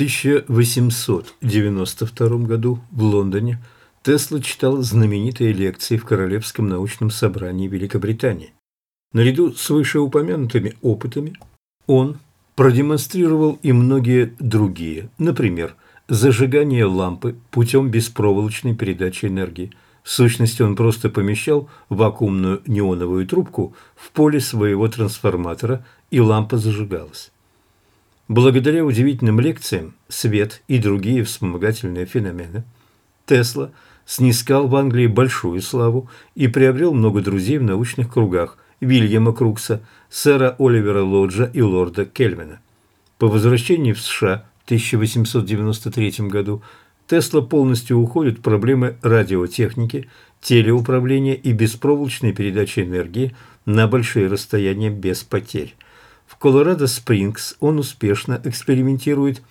1892 году в Лондоне Тесла читал знаменитые лекции в Королевском научном собрании Великобритании. Наряду с вышеупомянутыми опытами он продемонстрировал и многие другие, например, зажигание лампы путем беспроволочной передачи энергии. В сущности, он просто помещал вакуумную неоновую трубку в поле своего трансформатора, и лампа зажигалась. Благодаря удивительным лекциям, свет и другие вспомогательные феномены, Тесла снискал в Англии большую славу и приобрел много друзей в научных кругах Вильяма Крукса, сэра Оливера Лоджа и лорда Кельвина. По возвращении в США в 1893 году Тесла полностью уходит в проблемы радиотехники, телеуправления и беспроволочной передачи энергии на большие расстояния без потерь. В Колорадо-Спрингс он успешно экспериментирует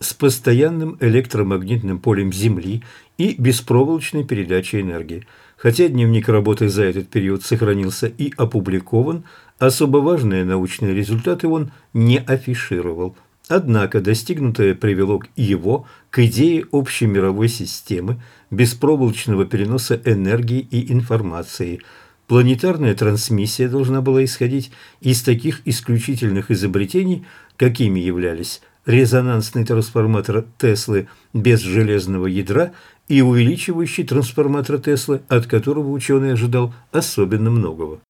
с постоянным электромагнитным полем Земли и беспроволочной передачей энергии. Хотя дневник работы за этот период сохранился и опубликован, особо важные научные результаты он не афишировал. Однако достигнутое привело его к идее общей мировой системы беспроволочного переноса энергии и информации – Планетарная трансмиссия должна была исходить из таких исключительных изобретений, какими являлись резонансный трансформатор Теслы без железного ядра и увеличивающий трансформатор Теслы, от которого ученый ожидал особенно многого.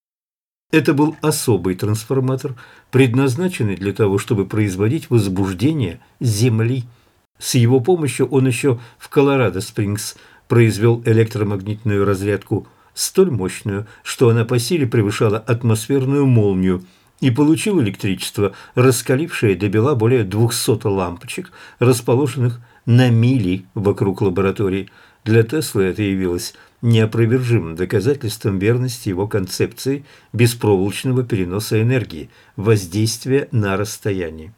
Это был особый трансформатор, предназначенный для того, чтобы производить возбуждение Земли. С его помощью он еще в Колорадо-Спрингс произвел электромагнитную разрядку столь мощную, что она по силе превышала атмосферную молнию, и получил электричество, раскалившее до бела более 200 лампочек, расположенных на мили вокруг лаборатории. Для Теслы это явилось неопровержимым доказательством верности его концепции беспроволочного переноса энергии, воздействия на расстояние.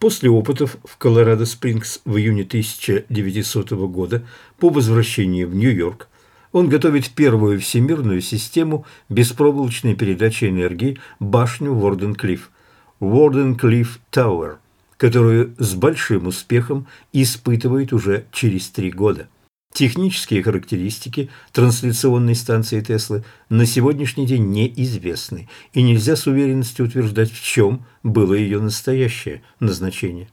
После опытов в Колорадо-Спрингс в июне 1900 года по возвращении в Нью-Йорк он готовит первую всемирную систему беспроволочной передачи энергии башню Ворден-Клифф – Ворден-Клифф Тауэр, которую с большим успехом испытывает уже через три года. Технические характеристики трансляционной станции Теслы на сегодняшний день неизвестны, и нельзя с уверенностью утверждать, в чем было ее настоящее назначение.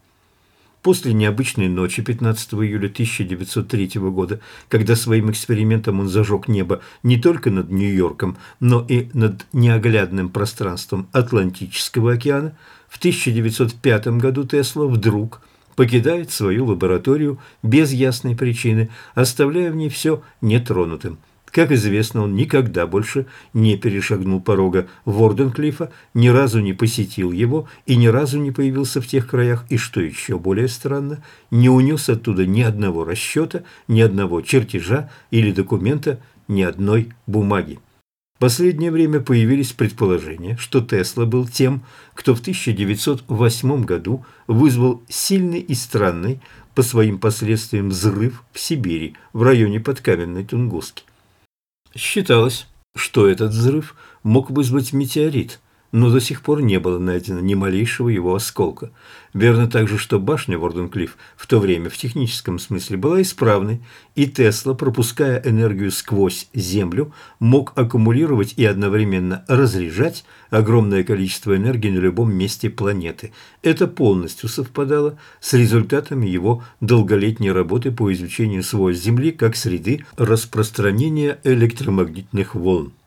После необычной ночи 15 июля 1903 года, когда своим экспериментом он зажег небо не только над Нью-Йорком, но и над неоглядным пространством Атлантического океана, в 1905 году Тесла вдруг покидает свою лабораторию без ясной причины, оставляя в ней все нетронутым – как известно, он никогда больше не перешагнул порога Ворденклифа, ни разу не посетил его и ни разу не появился в тех краях, и, что еще более странно, не унес оттуда ни одного расчета, ни одного чертежа или документа, ни одной бумаги. В последнее время появились предположения, что Тесла был тем, кто в 1908 году вызвал сильный и странный по своим последствиям взрыв в Сибири в районе подкаменной Тунгуски. Считалось, что этот взрыв мог вызвать метеорит, но до сих пор не было найдено ни малейшего его осколка. Верно также, что башня Ворденклифф в то время в техническом смысле была исправной, и Тесла, пропуская энергию сквозь Землю, мог аккумулировать и одновременно разряжать огромное количество энергии на любом месте планеты. Это полностью совпадало с результатами его долголетней работы по изучению свойств Земли как среды распространения электромагнитных волн.